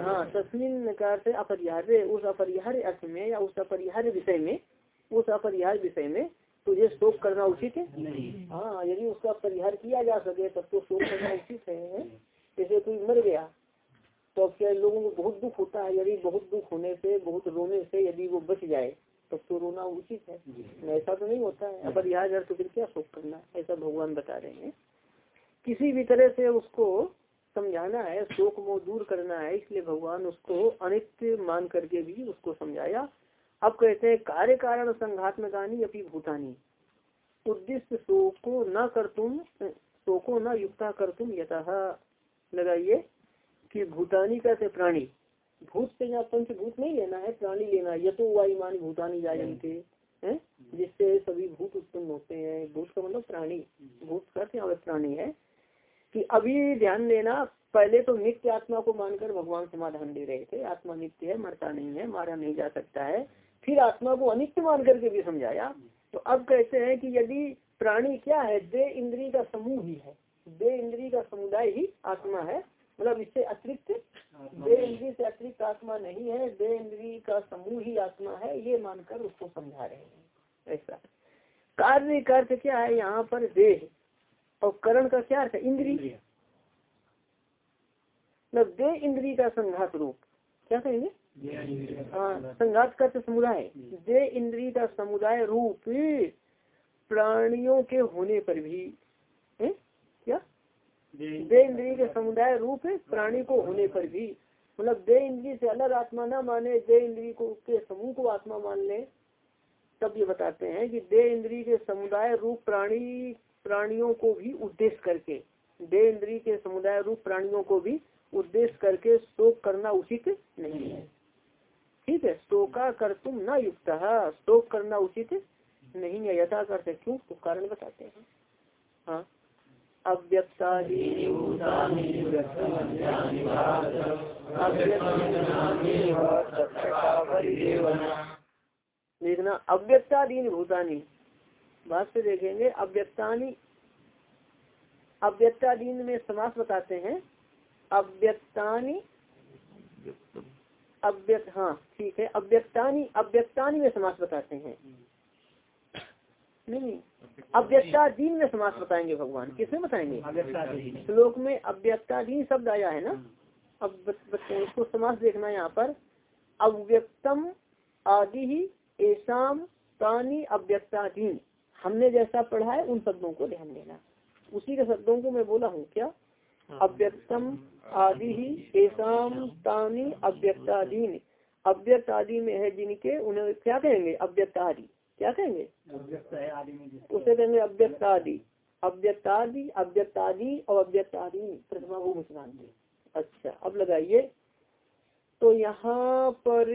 हाँ तस्मिन का अर्थ अपरिहार्य उस अपरिहार्य अर्थ में या उस अपरिहार्य विषय में उस अपरिहार्य विषय में तुझे शोक करना उचित है? हाँ यदि उसका परिहार किया जा सके तब तो शोक करना उचित है। जैसे कोई मर गया तो अब क्या लोगों को बहुत दुख होता है। यदि बहुत दुख होने से बहुत रोने से यदि वो बच जाए तब तो रोना उचित है। ऐसा तो नहीं होता है। अब अपरिहार अर्थ फिर क्या शोक करना? ऐसा भगवान बता रहे हैं। किसी भी तरह से उसको समझाना है शोक मोह दूर करना है इसलिए भगवान उसको अनित्य मान करके भी उसको समझाया। अब कहते हैं कार्य कारण संघात्मकानी अपनी भूतानी। उद्देश्य शोको न कर तुम शोको न युक्ता कर तुम यथा लगाइए कि भूतानी कैसे प्राणी? भूत से यहाँ पंचभूत नहीं लेना है प्राणी लेना ये तो वायुमान भूतानी जायंते हैं? जिससे सभी भूत उत्पन्न होते हैं। भूत का मतलब प्राणी। भूत का यहाँ प्राणी है? कि अभी ध्यान देना पहले तो नित्य आत्मा को मानकर भगवान समाधान दे रहे थे। आत्मा नित्य है मरता नहीं है मारा नहीं जा सकता है। फिर आत्मा को अनित्य मान करके भी समझाया। तो अब कहते हैं कि यदि प्राणी क्या है? दे इंद्री का समूह ही है। दे इंद्री का समुदाय ही आत्मा है। मतलब इससे अतिरिक्त दे इंद्री से अतिरिक्त आत्मा नहीं है दे इंद्री का समूह ही आत्मा है ये मानकर उसको समझा रहे हैं। ऐसा। कार्य का अर्थ क्या है? यहाँ पर देह। और करण का क्या अर्थ है? इंद्री मतलब दे इंद्री का संघात रूप। क्या कहेंगे? हाँ संघात। का समुदाय। दे इंद्री का समुदाय रूप प्राणियों के होने पर भी? क्या? दे इंद्री के समुदाय रूप प्राणी को होने पर भी। मतलब दे इंद्री से अलग आत्मा ना माने दे इंद्री को के समूह को आत्मा मान ले। तब ये बताते हैं कि दे इंद्री के समुदाय रूप प्राणी प्राणियों को भी उद्देश्य करके दे इंद्री के समुदाय रूप प्राणियों को भी उद्देश्य करके शोक करना उचित नहीं है। ठीक है? शोका कर तुम न युक्त शोक करना उचित नहीं है यथा करते क्यों? तो कारण बताते हैं। हाँ? देखना, अव्यक्तादीन भूतानी। बात से देखेंगे, अव्यक्तानी, अव्यक्तादीन में समास बताते हैं। अव्यक्तानी, अव्यक्त हाँ ठीक है। अव्यक्तानी अव्यक्तानी में समास बताते हैं। नहीं नहीं अव्यक्ताधीन में समास बताएँगे भगवान। किसमें बताएँगे? श्लोक में अव्यक्ताधीन शब्द आया है ना? अब बत- बत- इसको समास देखना यहाँ पर। अव्यक्तम आदि ही ऐसाम तानी अव्यक्ताधीन हमने जैसा पढ़ा है उन शब्दों को ध्यान देना। उसी के शब्दों को मैं बोला हूँ क्या? अव्यक्तम आदि ही ऐसाम तानी अव्यक्ताधीन अव्यक्त आदि में है जिनके उन्हें क्या कहेंगे? अव्यक्त आदि क्या कहेंगे? उसे कहेंगे अव्यक्त आदि अव्यक्तादि अव्यक्तादि और अव्यक्तादि प्रथमा भूमि क्रांति अच्छा अब लगाइए। तो यहाँ पर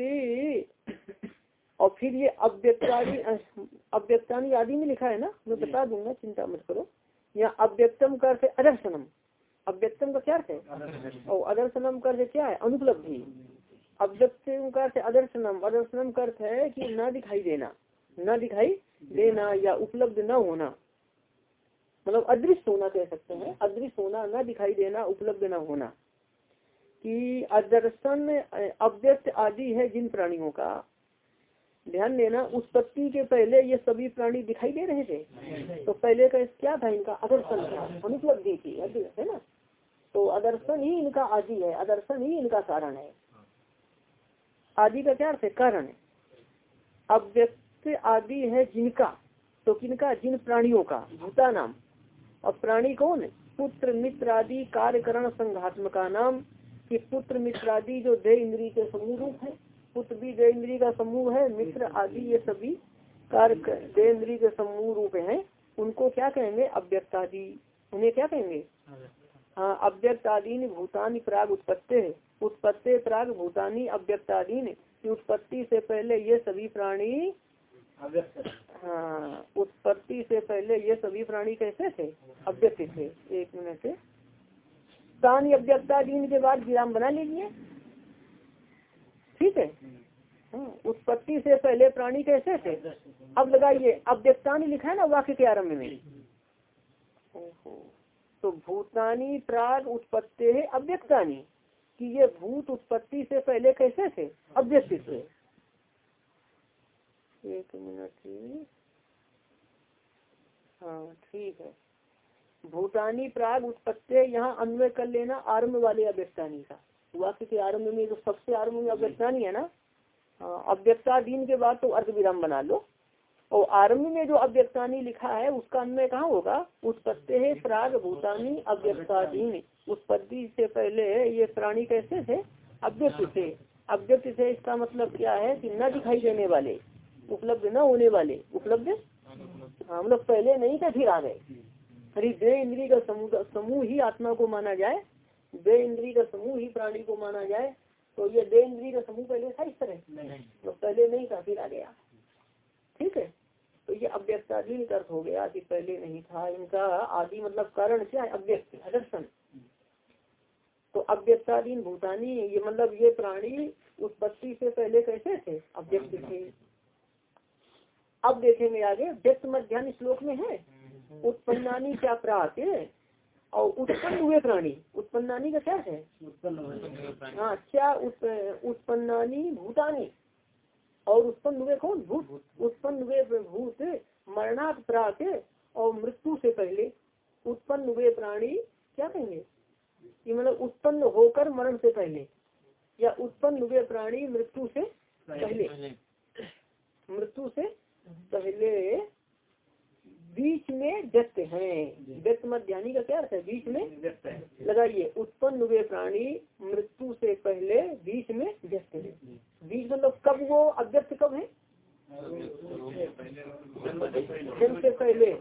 और फिर ये अव्यक्तादि अव्यक्तानी आदि में लिखा है ना? मैं बता दूँगा चिंता मत करो। यहाँ अव्यक्तम कर से अदर्शनम। अव्यक्तम का क्या अर्थ है? और अदर्शनम कर से क्या है? अनुपलब्धि। अव्यक्तम का अर्थ है अदर्शनम। अदर्शनम का अर्थ है कि न दिखाई देना। न दिखाई देना या उपलब्ध न होना। मतलब अदृश्य होना कह सकते हैं। अदृश्य होना न दिखाई देना उपलब्ध न होना। कि अदर्शन अव्यक्त आदि है जिन प्राणियों का। ध्यान देना उत्पत्ति के पहले ये सभी प्राणी दिखाई दे रहे थे। तो पहले का क्या था इनका? अदर्शन था अनुपलब्धि थी है ना? तो अदर्शन ही इनका आदि है अदर्शन ही इनका कारण है। आदि का क्या अर्थ है? कारण अव्यक्त आदि है जिनका तो किनका जिन प्राणियों का? भूता नाम। और प्राणी कौन पुत्र मित्र आदि कार्यकरण संघात्मका नाम। कि पुत्र मित्र आदि जो दे इंद्री के समूह रूप है पुत्र भी दे इंद्री का समूह है मित्र आदि ये सभी कार्य दे इंद्री के समूह रूप है उनको क्या कहेंगे? अव्यक्तादि उन्हें क्या कहेंगे? हाँ अव्यक्त अव्यक्तादीन भूतानी प्राग उत्पत्ति उत्पत्ति प्राग भूतानी अव्यक्तादीन की उत्पत्ति से पहले ये सभी प्राणी हाँ उत्पत्ति से पहले ये सभी प्राणी कैसे थे? अव्यक्त थे। एक मिनट। अव्यक्ता अव्यक्तादीन के बाद विराम बना लीजिए। ठीक है? हाँ, उत्पत्ति से पहले प्राणी कैसे थे? अब लगाइए। अव्यक्तानी लिखा है ना वाक्य के आरंभ में। तो भूतानी प्राग उत्पत्ति है अव्यक्तानी। कि ये भूत उत्पत्ति से पहले कैसे थे? अव्यक्त थे। एक मिनट हाँ ठीक है। भूतानी प्राग उत्पत्ति यहाँ अन्वय कर लेना आरंभ वाले अव्यक्तानी का। वाक्य के आरंभ में, जो सबसे आरंभ में अव्यक्तानी है ना? अव्यक्ताधीन के बाद तो अर्ध विराम बना लो। और आरंभ में जो अव्यक्तानी लिखा है, उसका अन्वय कहाँ होगा? उत्पत्ति है प्राग भूतानी अव्यक्ताधीन उत्पत्ति से पहले ये प्राणी कैसे थे? अव्यक्त थे। अव्यक्त थे, इसका मतलब क्या है कि न दिखाई देने वाले। उपलब्ध न होने वाले उपलब्ध? हाँ मतलब पहले नहीं थे फिर आ गए। अरे दे इंद्री का समूह समूह ही आत्मा को माना जाए दे इंद्री का समूह ही प्राणी को माना जाए तो ये दे इंद्री का समूह पहले था इस तरह? तो पहले नहीं था फिर आ गया। ठीक है? तो ये अव्यक्ताधीन अर्थ हो गया कि पहले नहीं था इनका आदि मतलब कारण क्या है? अव्यक्त अदर्शन तो अव्यक्ताधीन भूतानी ये मतलब ये प्राणी उत्पत्ति से पहले कैसे थे? अव्यक्त थे। अब देखेंगे आगे व्यक्त मध्यान्ह श्लोक में है। उत्पन्नानी क्या प्रात और उत्पन्न हुए प्राणी। उत्पन्नानी का क्या है? हाँ क्या उत्पन्नानी भूतानी। और उत्पन्न हुए कौन? भूत। उत्पन्न हुए भूत मरणात् प्राक और मृत्यु से पहले। उत्पन्न हुए प्राणी क्या कहेंगे? कि मतलब उत्पन्न होकर मरण से पहले। या उत्पन्न हुए प्राणी मृत्यु से पहले। मृत्यु से पहले बीच में व्यक्त है। व्यक्त मध्यानी का क्या अर्थ है? बीच में लगाइए। उत्पन्न हुए प्राणी मृत्यु से पहले बीच में व्यक्त है। बीच मतलब कब वो अव्यक्त कब है? जन्म से पहले।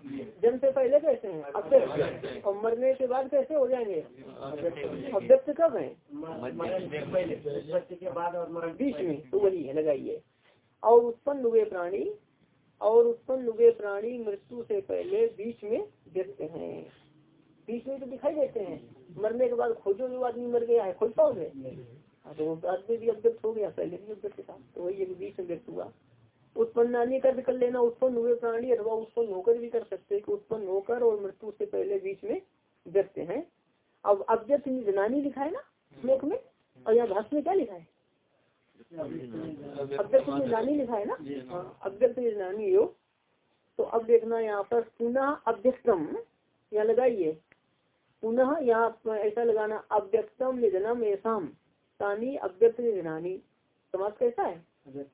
जन्म से पहले कैसे हैं? अव्यक्त। और मरने के बाद कैसे हो जाएँगे? अव्यक्त कब है? बीच में। तो वही है लगाइए। और उत्पन्न हुए प्राणी और उत्पन्न हुए प्राणी मृत्यु से पहले बीच में व्यक्त हैं। बीच में तो दिखाई देते हैं। मरने के बाद खोजो जो आदमी मर गया है खोज पाओगे तो वो बाद में भी अव्यक्त हो गया, पहले भी अव्यक्त था तो वही एक बीच में व्यक्त हुआ। उत्पन्न कर कर लेना, उत्पन्न हुए प्राणी अथवा उत्पन्न होकर भी कर सकते हैं कि उत्पन्न होकर और मृत्यु से पहले बीच में व्यक्त हैं। अब अव्यक्त निजनानी लिखा है ना, श्लोक में? और यहाँ भाषण में क्या लिखा है? अव्यक्त निजनानी लिखा है ना? हाँ। अव्यक्त निजनानी योग तो अब देखना यहाँ पर पुनः अव्यक्तम यहाँ लगाइए। पुनः यहाँ ऐसा लगाना अव्यक्तम निधनम ऐसाम तानी अव्यक्त निधनानी। समाज कैसा है?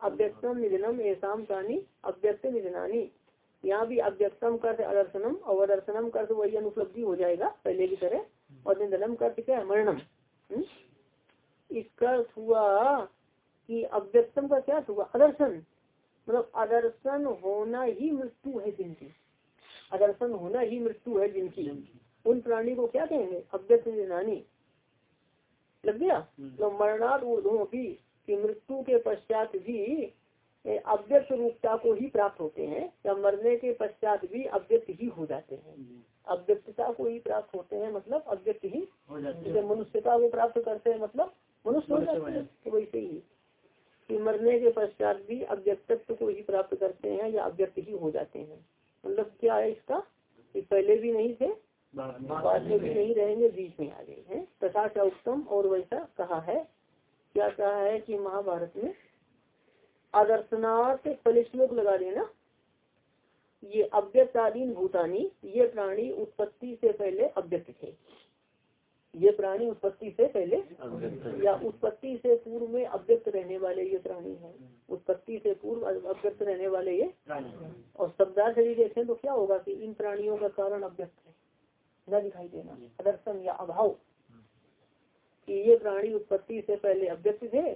अव्यक्तम निधनम ऐसाम तानी अव्यक्त निधनानी। यहाँ भी अव्यक्तम कर अदर्शनम और अदर्शनम कर वही अनुपलब्धि हो जाएगा पहले की तरह। और निधनम कर क्या है? मरणम। हम्म? इसका हुआ कि अव्यक्तम का क्या हुआ? अदर्शन। मतलब अदर्शन होना ही मृत्यु है जिनकी। अदर्शन होना ही मृत्यु है जिनकी। उन प्राणी को क्या कहेंगे? अव्यक्त निधनानी लग गया? तो मरणाद ऊर्धों की कि मृत्यु के पश्चात भी अव्यक्त रूपता को ही प्राप्त होते हैं या मरने के पश्चात भी अव्यक्त ही हो जाते हैं। अव्यक्तता को ही प्राप्त होते हैं मतलब अव्यक्त ही जैसे मनुष्यता को प्राप्त करते हैं मतलब मनुष्य हो जाते हैं तो वैसे ही। कि मरने के पश्चात भी अव्यक्तत्व को ही प्राप्त करते हैं या अव्यक्त ही हो जाते हैं। मतलब क्या है इसका? कि पहले भी नहीं थे बाद में भी नहीं रहेंगे बीच में आ गए हैं। तथा क्या उत्तम और वैसा कहा है। क्या कहा है कि महाभारत में? आदर्शनार्थ पहले श्लोक लगा देना। ये अव्यक्ताधीन भूतानी ये प्राणी उत्पत्ति से पहले अव्यक्त थे। ये प्राणी उत्पत्ति से पहले या उत्पत्ति से पूर्व में अव्यक्त रहने वाले ये प्राणी हैं उत्पत्ति से पूर्व अव्यक्त रहने वाले ये शब्दार्थ देखें तो क्या होगा कि इन प्राणियों का कारण अव्यक्त है। न दिखाई देना प्रदर्शन या अभाव। कि ये प्राणी उत्पत्ति से पहले अव्यक्त थे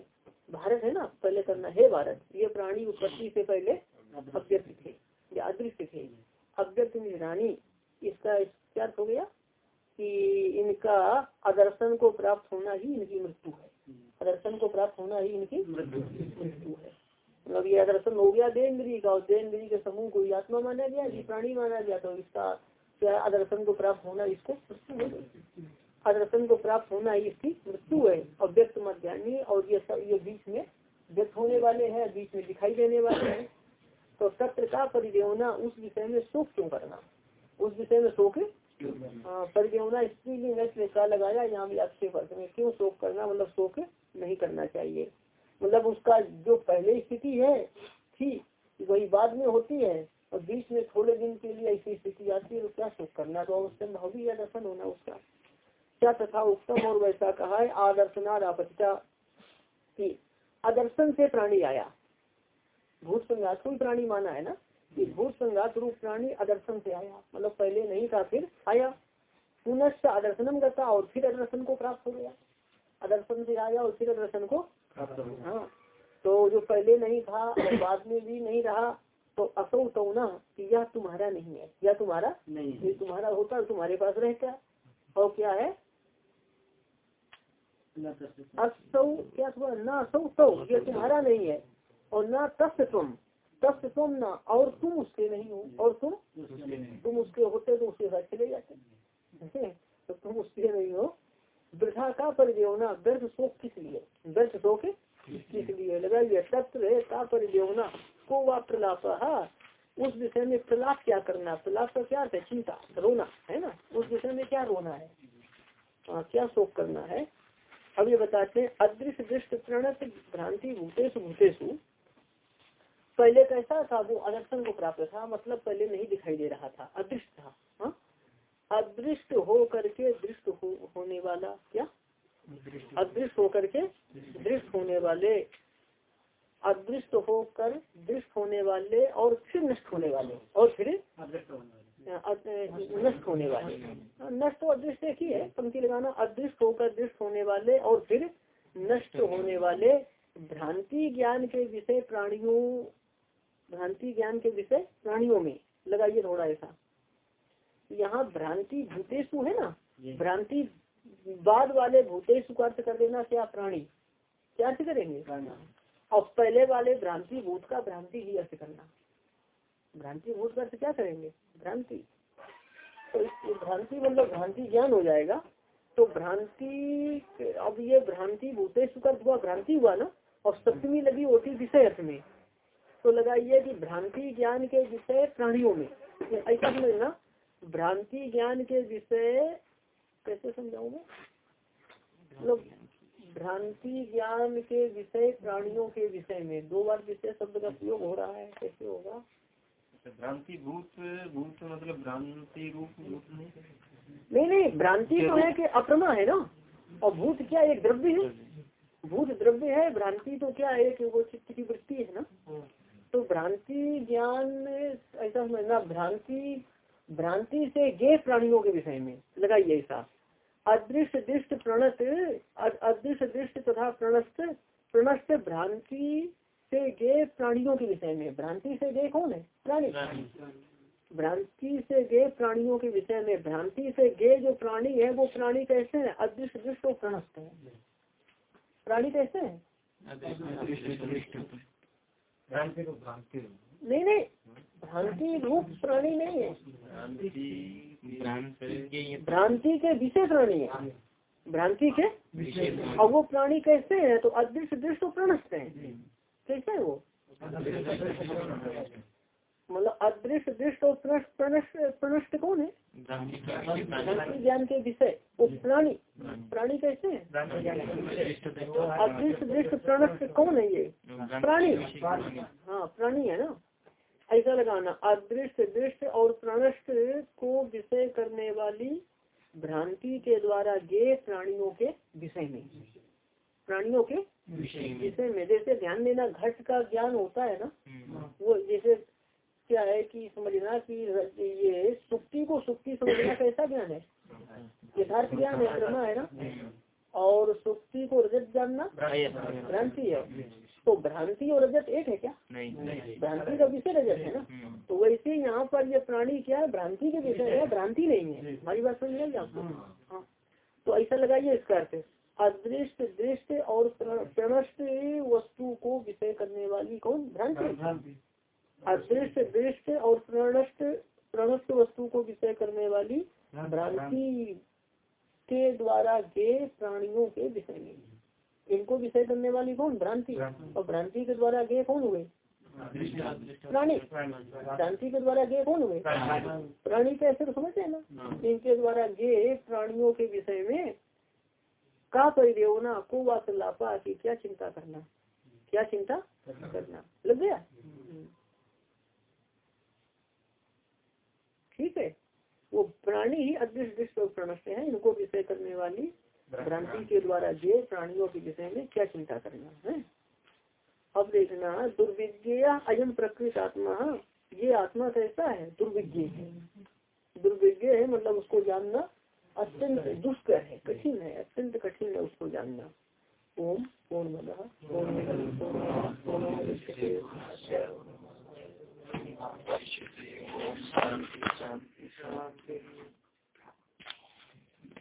भारत है ना पहले करना है भारत। ये प्राणी उत्पत्ति से पहले अव्यक्त थे या अदृश्य थे। अव्यक्त निगरानी इसका क्या हो गया? कि इनका आदर्शन को प्राप्त होना ही इनकी मृत्यु है। आदर्शन को प्राप्त होना ही इनकी मृत्यु है। मतलब ये आदर्शन हो गया देन्द्री का और देन्द्री के समूह को आत्मा माना गया ये प्राणी माना गया तो इसका क्या आदर्शन को प्राप्त होना इसको मृत्यु है। आदर्शन को प्राप्त होना ही इसकी मृत्यु है, और व्यक्त मध्यान्ही और ये सब, ये बीच में व्यक्त होने वाले हैं, बीच में दिखाई देने वाले हैं। तो सत्र का परिदेवना उस विषय में शोक क्यों करना? उस विषय में शोक परिदेवना स्त्रीलिंग का लगाया, यहाँ भी आक्षेप में क्यों शोक करना मतलब शोक नहीं करना चाहिए। मतलब उसका जो पहले स्थिति है, थी, वही बाद में होती है, और बीच में थोड़े दिन के लिए ऐसी स्थिति आती है तो क्या शोक करना? तो अवश्य भाव या दर्शन होना उसका। क्या तथा उत्तम और वैसा कहा है? आदर्शनार आपत्ता की आदर्शन से प्राणी आया। भूत संघात कोई प्राणी माना है ना? कि भूत संघात रूप प्राणी आदर्शन से आया। मतलब पहले नहीं था, फिर आया। पुनश्च आदर्शनम करता और फिर आदर्शन को प्राप्त हो गया। आदर्शन से आया और फिर आदर्शन को हाँ तो जो पहले नहीं था और बाद में भी नहीं रहा तो असौ तो ना कि यह तुम्हारा नहीं है। यह तुम्हारा नहीं ये तुम्हारा होता तुम्हारे पास रहता और क्या है? असौ क्या हुआ? न असौ तो ये तुम्हारा नहीं है। और न तस् तुम। तस् तुम न और तुम उसके नहीं हो। और तुम? तुम उसके होते तो उसके साथ चले जाते। तो तुम उसके नहीं हो। वृथा का परिदेवना व्यर्थ शोक किस लिए? व्यर्थ शोक किस लिए? लगाइए तत्र का परिदेवना को व प्रलाप उस विषय में प्रलाप क्या करना? प्रलाप का क्या है? चिंता रोना है ना? उस विषय में क्या रोना है? आ, क्या शोक करना है? अब ये बताते हैं अदृश्य दृष्ट प्रणत भ्रांति भूतेशु भूतेशु पहले कैसा था वो? अदर्शन को प्राप्त था मतलब पहले नहीं दिखाई दे रहा था अदृष्ट था? अदृष्ट हो करके दृष्ट हो, होने वाला क्या? अदृष्ट होकर के दृष्ट। होने वाले। अदृष्ट होकर दृष्ट होने वाले और फिर नष्ट होने वाले। और फिर? नष्ट होने वाले। नष्ट और दृष्ट एक ही है पंक्ति लगाना। अदृष्ट होकर दृष्ट होने वाले और फिर नष्ट होने वाले। भ्रांति ज्ञान के विषय प्राणियों भ्रांति ज्ञान के विषय प्राणियों में। लगाइए थोड़ा ऐसा। यहाँ भ्रांति भूतेशु है ना? भ्रांति बाद वाले भूतेशु का अर्थ कर देना क्या? प्राणी। क्या अर्थ करेंगे? और पहले वाले भ्रांति भूत का भ्रांति ही अर्थ करना। भ्रांति भूत का अर्थ क्या करेंगे? भ्रांति। तो भ्रांति मतलब भ्रांति ज्ञान हो जाएगा। तो भ्रांति अब ये भ्रांति भूतेश का हुआ भ्रांति हुआ ना? और सप्तमी लगी होती विषय अर्थ में। तो लगाइए कि भ्रांति ज्ञान के विषय प्राणियों में। ऐसा समझना। भ्रांति ज्ञान के विषय कैसे समझाऊँगा? मतलब भ्रांति ज्ञान के विषय प्राणियों के विषय में दो बार विषय शब्द का प्रयोग हो रहा है कैसे होगा? भ्रांति भूत भूत मतलब भ्रांति रूप भूत नहीं? नहीं भ्रांति तो है कि अप्रमा है ना? और भूत क्या एक द्रव्य है? भूत द्रव्य है भ्रांति तो क्या है कि वो चित्त की वृत्ति है ना? तो भ्रांति ज्ञान ऐसा समझना भ्रांति भ्रांति से गे प्राणियों के विषय में। लगाइए ऐसा। अदृश्य दृष्ट प्रणत अदृश्य दृष्ट तथा प्रणस्त प्रणस्त भ्रांति से गे प्राणियों के विषय में। भ्रांति से गे कौन है? प्राणी। भ्रांति से गे प्राणियों के विषय में। भ्रांति से गे जो प्राणी है वो प्राणी कैसे है? अदृश्य दृष्ट और प्रणस्त है। प्राणी कैसे है? भ्रांति भ्रांति। नहीं नहीं भ्रांति रूप प्राणी नहीं है। भ्रांति के विषय प्राणी है। भ्रांति के और वो प्राणी कैसे है तो अदृश्य दृष्ट प्रणस्त है। कैसे है वो? मतलब अदृश्य दृष्ट और प्रणस्त कौन है? भ्रांति ज्ञान के विषय। वो प्राणी प्राणी कैसे है? अदृश्य दृष्ट प्रणस्त कौन है ये? प्राणी। हाँ प्राणी है ना? ऐसा लगाना। अदृश्य दृष्ट और प्रणस्त को विषय करने वाली भ्रांति के द्वारा गे प्राणियों के विषय में। प्राणियों के विषय में। जैसे ध्यान देना घट का ज्ञान होता है ना वो जैसे क्या है कि समझना कि ये सुक्ति को सुक्ति समझना कैसा ज्ञान है? यथार्थ ज्ञान है है ना? और सुक्ति को रजत जानना भ्रांति है। तो भ्रांति और रजत एक है क्या? नहीं भ्रांति का विषय रजत है ना? तो वैसे यहाँ पर ये प्राणी क्या है? भ्रांति के विषय है भ्रांति नहीं है। हमारी बात समझ नहीं आपको हाँ। तो ऐसा लगाइए इसका अर्थ। अदृष्ट दृष्ट और प्रणष्ट वस्तु को विषय करने वाली कौन? भ्रांति। अदृष्ट दृष्ट और प्रणष्ट प्रणष्ट वस्तु को विषय करने वाली भ्रांति के द्वारा गे प्राणियों के विषय में। इनको विषय करने वाली कौन? भ्रांति। और भ्रांति के द्वारा गे कौन हुए? प्राणी। भ्रांति के द्वारा गे कौन हुए? प्राणी कैसे तो समझते हैं ना। इनके द्वारा गे प्राणियों के विषय में का परिदेवना को वासलापा की क्या चिंता करना? क्या चिंता करना? लग गया? ठीक है। वो प्राणी ही अदृश्य दृश्य प्रणष्ट है इनको विषय करने वाली भ्रांति के द्वारा देह प्राणियों के विषय में क्या चिंता करना है? अब देखना दुर्विज्ञ अयम प्रकृत आत्मा। ये आत्मा कैसा है? दुर्विज्ञ है। दुर्विज्ञ है मतलब उसको जानना अत्यंत दुष्कर है, कठिन है, अत्यंत कठिन है उसको जानना। ओम पूर्ण पूर्ण